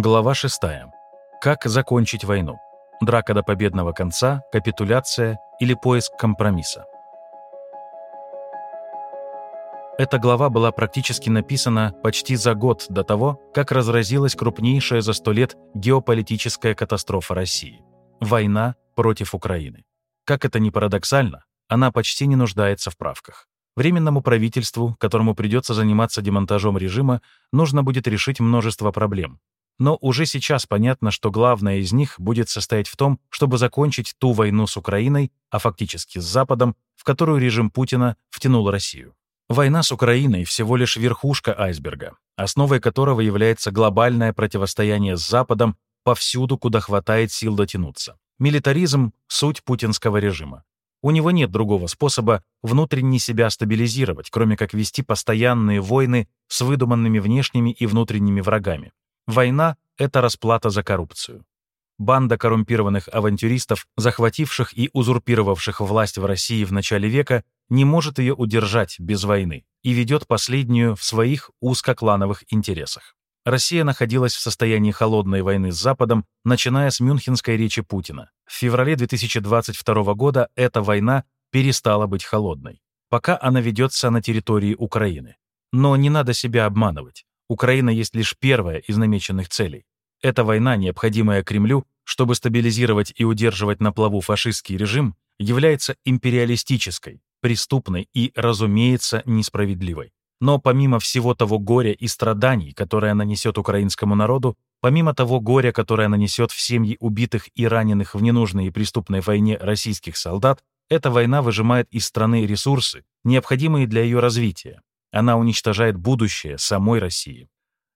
Глава 6. Как закончить войну? Драка до победного конца, капитуляция или поиск компромисса? Эта глава была практически написана почти за год до того, как разразилась крупнейшая за сто лет геополитическая катастрофа России – война против Украины. Как это ни парадоксально, она почти не нуждается в правках. Временному правительству, которому придется заниматься демонтажом режима, нужно будет решить множество проблем, но уже сейчас понятно, что главное из них будет состоять в том, чтобы закончить ту войну с Украиной, а фактически с Западом, в которую режим Путина втянул Россию. Война с Украиной всего лишь верхушка айсберга, основой которого является глобальное противостояние с Западом повсюду, куда хватает сил дотянуться. Милитаризм — суть путинского режима. У него нет другого способа внутренне себя стабилизировать, кроме как вести постоянные войны с выдуманными внешними и внутренними врагами. Война — это расплата за коррупцию. Банда коррумпированных авантюристов, захвативших и узурпировавших власть в России в начале века, не может ее удержать без войны и ведет последнюю в своих узкоклановых интересах. Россия находилась в состоянии холодной войны с Западом, начиная с Мюнхенской речи Путина. В феврале 2022 года эта война перестала быть холодной, пока она ведется на территории Украины. Но не надо себя обманывать. Украина есть лишь первая из намеченных целей. Эта война, необходимая Кремлю, чтобы стабилизировать и удерживать на плаву фашистский режим, является империалистической, преступной и, разумеется, несправедливой. Но помимо всего того горя и страданий, которое она несет украинскому народу, помимо того горя, которое она несет в семьи убитых и раненых в ненужной и преступной войне российских солдат, эта война выжимает из страны ресурсы, необходимые для ее развития, она уничтожает будущее самой России.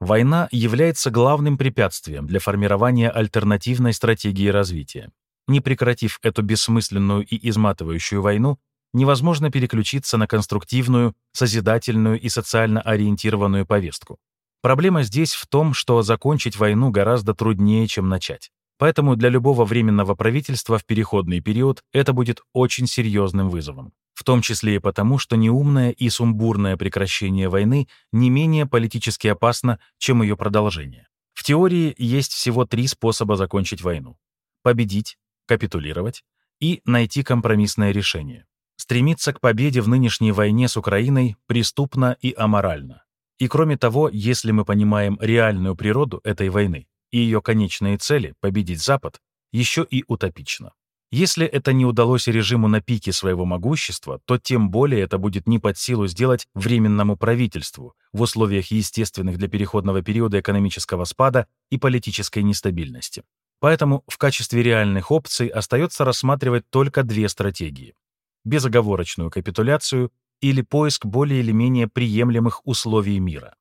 Война является главным препятствием для формирования альтернативной стратегии развития. Не прекратив эту бессмысленную и изматывающую войну, невозможно переключиться на конструктивную, созидательную и социально ориентированную повестку. Проблема здесь в том, что закончить войну гораздо труднее, чем начать. Поэтому для любого временного правительства в переходный период это будет очень серьезным вызовом в том числе и потому, что неумное и сумбурное прекращение войны не менее политически опасно, чем ее продолжение. В теории есть всего три способа закончить войну. Победить, капитулировать и найти компромиссное решение. Стремиться к победе в нынешней войне с Украиной преступно и аморально. И кроме того, если мы понимаем реальную природу этой войны и ее конечные цели — победить Запад, еще и утопично. Если это не удалось режиму на пике своего могущества, то тем более это будет не под силу сделать временному правительству в условиях естественных для переходного периода экономического спада и политической нестабильности. Поэтому в качестве реальных опций остается рассматривать только две стратегии — безоговорочную капитуляцию или поиск более или менее приемлемых условий мира.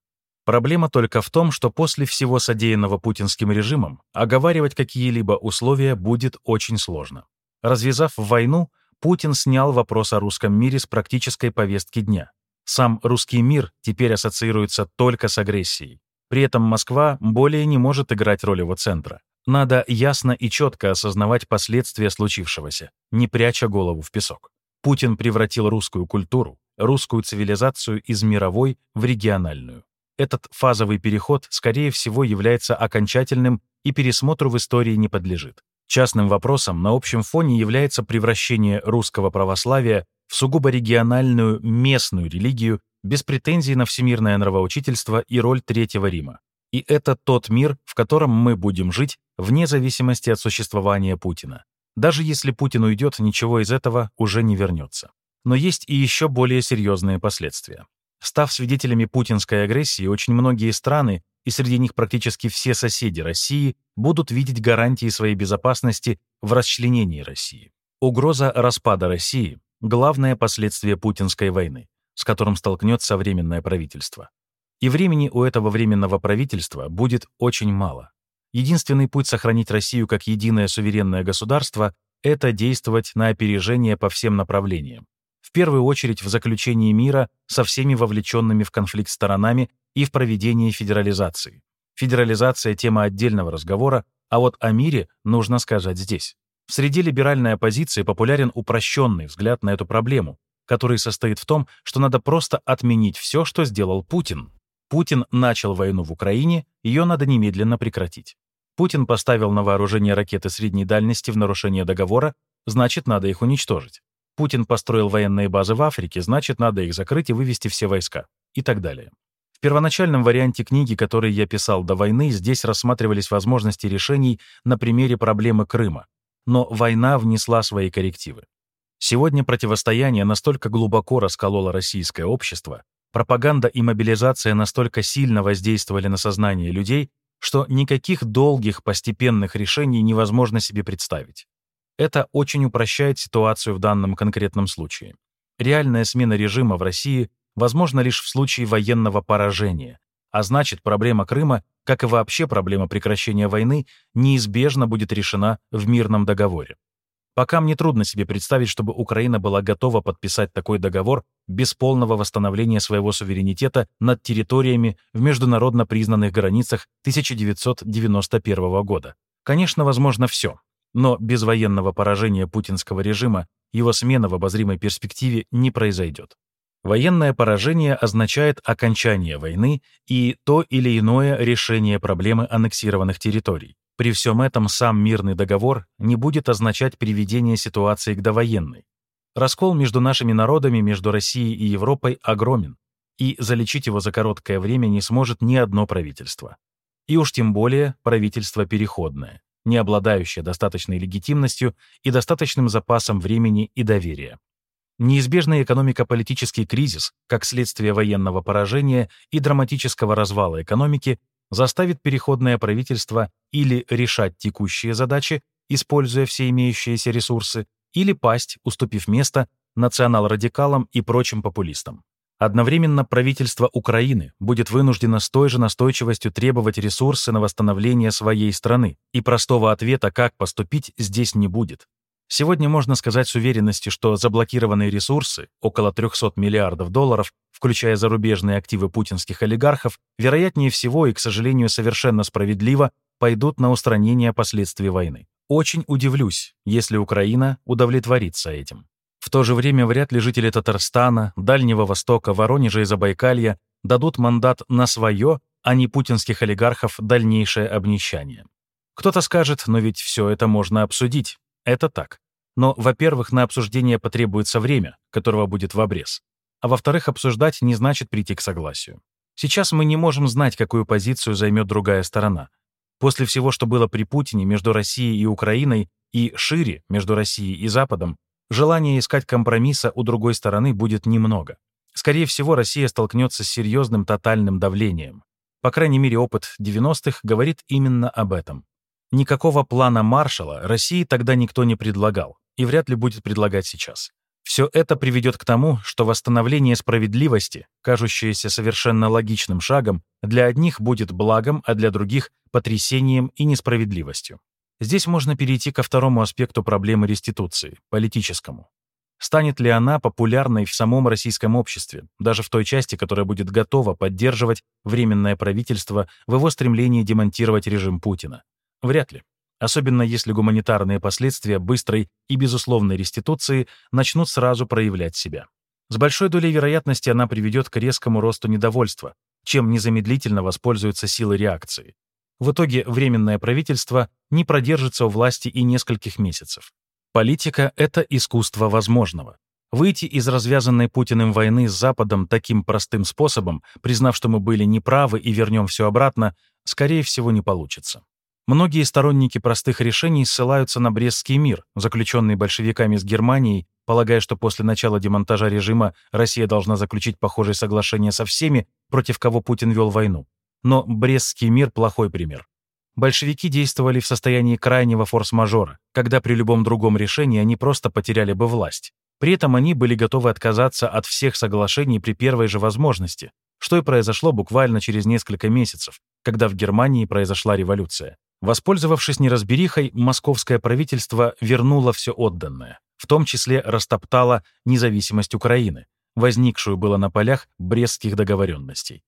Проблема только в том, что после всего содеянного путинским режимом оговаривать какие-либо условия будет очень сложно. Развязав войну, Путин снял вопрос о русском мире с практической повестки дня. Сам русский мир теперь ассоциируется только с агрессией. При этом Москва более не может играть роль его центра. Надо ясно и четко осознавать последствия случившегося, не пряча голову в песок. Путин превратил русскую культуру, русскую цивилизацию из мировой в региональную. Этот фазовый переход, скорее всего, является окончательным и пересмотру в истории не подлежит. Частным вопросом на общем фоне является превращение русского православия в сугубо региональную местную религию без претензий на всемирное нравоучительство и роль Третьего Рима. И это тот мир, в котором мы будем жить вне зависимости от существования Путина. Даже если Путин уйдет, ничего из этого уже не вернется. Но есть и еще более серьезные последствия. Став свидетелями путинской агрессии, очень многие страны и среди них практически все соседи России будут видеть гарантии своей безопасности в расчленении России. Угроза распада России — главное последствие путинской войны, с которым столкнется временное правительство. И времени у этого временного правительства будет очень мало. Единственный путь сохранить Россию как единое суверенное государство — это действовать на опережение по всем направлениям. В первую очередь в заключении мира со всеми вовлеченными в конфликт сторонами и в проведении федерализации. Федерализация — тема отдельного разговора, а вот о мире нужно сказать здесь. В среде либеральной оппозиции популярен упрощенный взгляд на эту проблему, который состоит в том, что надо просто отменить все, что сделал Путин. Путин начал войну в Украине, ее надо немедленно прекратить. Путин поставил на вооружение ракеты средней дальности в нарушение договора, значит, надо их уничтожить. Путин построил военные базы в Африке, значит, надо их закрыть и вывести все войска. И так далее. В первоначальном варианте книги, который я писал до войны, здесь рассматривались возможности решений на примере проблемы Крыма. Но война внесла свои коррективы. Сегодня противостояние настолько глубоко раскололо российское общество, пропаганда и мобилизация настолько сильно воздействовали на сознание людей, что никаких долгих постепенных решений невозможно себе представить. Это очень упрощает ситуацию в данном конкретном случае. Реальная смена режима в России возможна лишь в случае военного поражения, а значит, проблема Крыма, как и вообще проблема прекращения войны, неизбежно будет решена в мирном договоре. Пока мне трудно себе представить, чтобы Украина была готова подписать такой договор без полного восстановления своего суверенитета над территориями в международно признанных границах 1991 года. Конечно, возможно все, но без военного поражения путинского режима его смена в обозримой перспективе не произойдет. Военное поражение означает окончание войны и то или иное решение проблемы аннексированных территорий. При всем этом сам мирный договор не будет означать приведение ситуации к довоенной. Раскол между нашими народами, между Россией и Европой огромен, и залечить его за короткое время не сможет ни одно правительство. И уж тем более правительство переходное, не обладающее достаточной легитимностью и достаточным запасом времени и доверия. Неизбежный экономико-политический кризис, как следствие военного поражения и драматического развала экономики, заставит переходное правительство или решать текущие задачи, используя все имеющиеся ресурсы, или пасть, уступив место национал-радикалам и прочим популистам. Одновременно правительство Украины будет вынуждено с той же настойчивостью требовать ресурсы на восстановление своей страны, и простого ответа, как поступить, здесь не будет. Сегодня можно сказать с уверенностью, что заблокированные ресурсы, около 300 миллиардов долларов, включая зарубежные активы путинских олигархов, вероятнее всего и, к сожалению, совершенно справедливо пойдут на устранение последствий войны. Очень удивлюсь, если Украина удовлетворится этим. То же время вряд ли жители Татарстана, Дальнего Востока, Воронежа и Забайкалья дадут мандат на свое, а не путинских олигархов дальнейшее обнищание. Кто-то скажет, но ведь все это можно обсудить. Это так. Но, во-первых, на обсуждение потребуется время, которого будет в обрез. А во-вторых, обсуждать не значит прийти к согласию. Сейчас мы не можем знать, какую позицию займет другая сторона. После всего, что было при Путине между Россией и Украиной и шире между Россией и Западом, желания искать компромисса у другой стороны будет немного. Скорее всего, Россия столкнется с серьезным тотальным давлением. По крайней мере, опыт 90-х говорит именно об этом. Никакого плана Маршала России тогда никто не предлагал и вряд ли будет предлагать сейчас. Все это приведет к тому, что восстановление справедливости, кажущееся совершенно логичным шагом, для одних будет благом, а для других — потрясением и несправедливостью. Здесь можно перейти ко второму аспекту проблемы реституции — политическому. Станет ли она популярной в самом российском обществе, даже в той части, которая будет готова поддерживать Временное правительство в его стремлении демонтировать режим Путина? Вряд ли. Особенно если гуманитарные последствия быстрой и безусловной реституции начнут сразу проявлять себя. С большой долей вероятности она приведет к резкому росту недовольства, чем незамедлительно воспользуются силы реакции. В итоге Временное правительство не продержится у власти и нескольких месяцев. Политика — это искусство возможного. Выйти из развязанной Путиным войны с Западом таким простым способом, признав, что мы были неправы и вернем все обратно, скорее всего, не получится. Многие сторонники простых решений ссылаются на Брестский мир, заключенный большевиками с Германией, полагая, что после начала демонтажа режима Россия должна заключить похожее соглашение со всеми, против кого Путин вел войну. Но Брестский мир — плохой пример. Большевики действовали в состоянии крайнего форс-мажора, когда при любом другом решении они просто потеряли бы власть. При этом они были готовы отказаться от всех соглашений при первой же возможности, что и произошло буквально через несколько месяцев, когда в Германии произошла революция. Воспользовавшись неразберихой, московское правительство вернуло все отданное, в том числе растоптало независимость Украины, возникшую было на полях брестских договоренностей.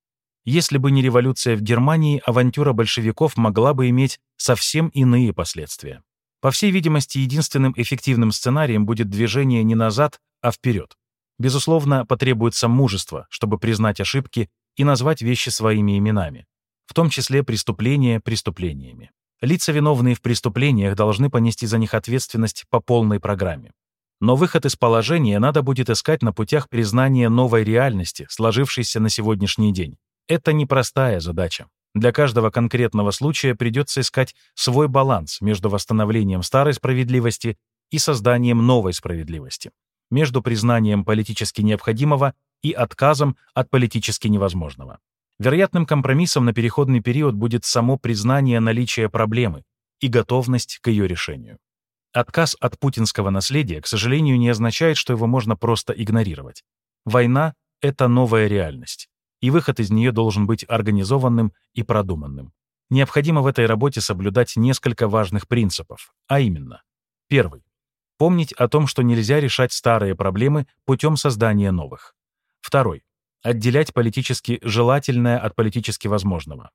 Если бы не революция в Германии, авантюра большевиков могла бы иметь совсем иные последствия. По всей видимости, единственным эффективным сценарием будет движение не назад, а вперед. Безусловно, потребуется мужество, чтобы признать ошибки и назвать вещи своими именами, в том числе преступления преступлениями. Лица, виновные в преступлениях, должны понести за них ответственность по полной программе. Но выход из положения надо будет искать на путях признания новой реальности, сложившейся на сегодняшний день. Это непростая задача. Для каждого конкретного случая придется искать свой баланс между восстановлением старой справедливости и созданием новой справедливости, между признанием политически необходимого и отказом от политически невозможного. Вероятным компромиссом на переходный период будет само признание наличия проблемы и готовность к ее решению. Отказ от путинского наследия, к сожалению, не означает, что его можно просто игнорировать. Война — это новая реальность, и выход из нее должен быть организованным и продуманным. Необходимо в этой работе соблюдать несколько важных принципов, а именно. Первый. Помнить о том, что нельзя решать старые проблемы путем создания новых. Второй. Отделять политически желательное от политически возможного.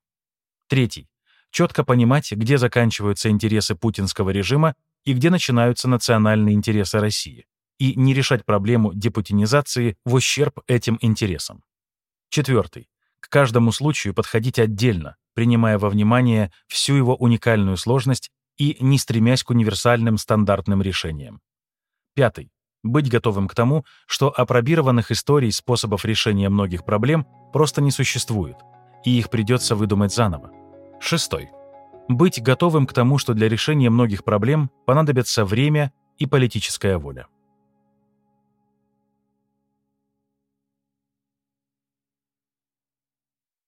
Третий. Четко понимать, где заканчиваются интересы путинского режима и где начинаются национальные интересы России, и не решать проблему депутинизации в ущерб этим интересам. Четвертый. К каждому случаю подходить отдельно, принимая во внимание всю его уникальную сложность и не стремясь к универсальным стандартным решениям. Пятый. Быть готовым к тому, что апробированных историй способов решения многих проблем просто не существует, и их придется выдумать заново. Шестой. Быть готовым к тому, что для решения многих проблем понадобится время и политическая воля.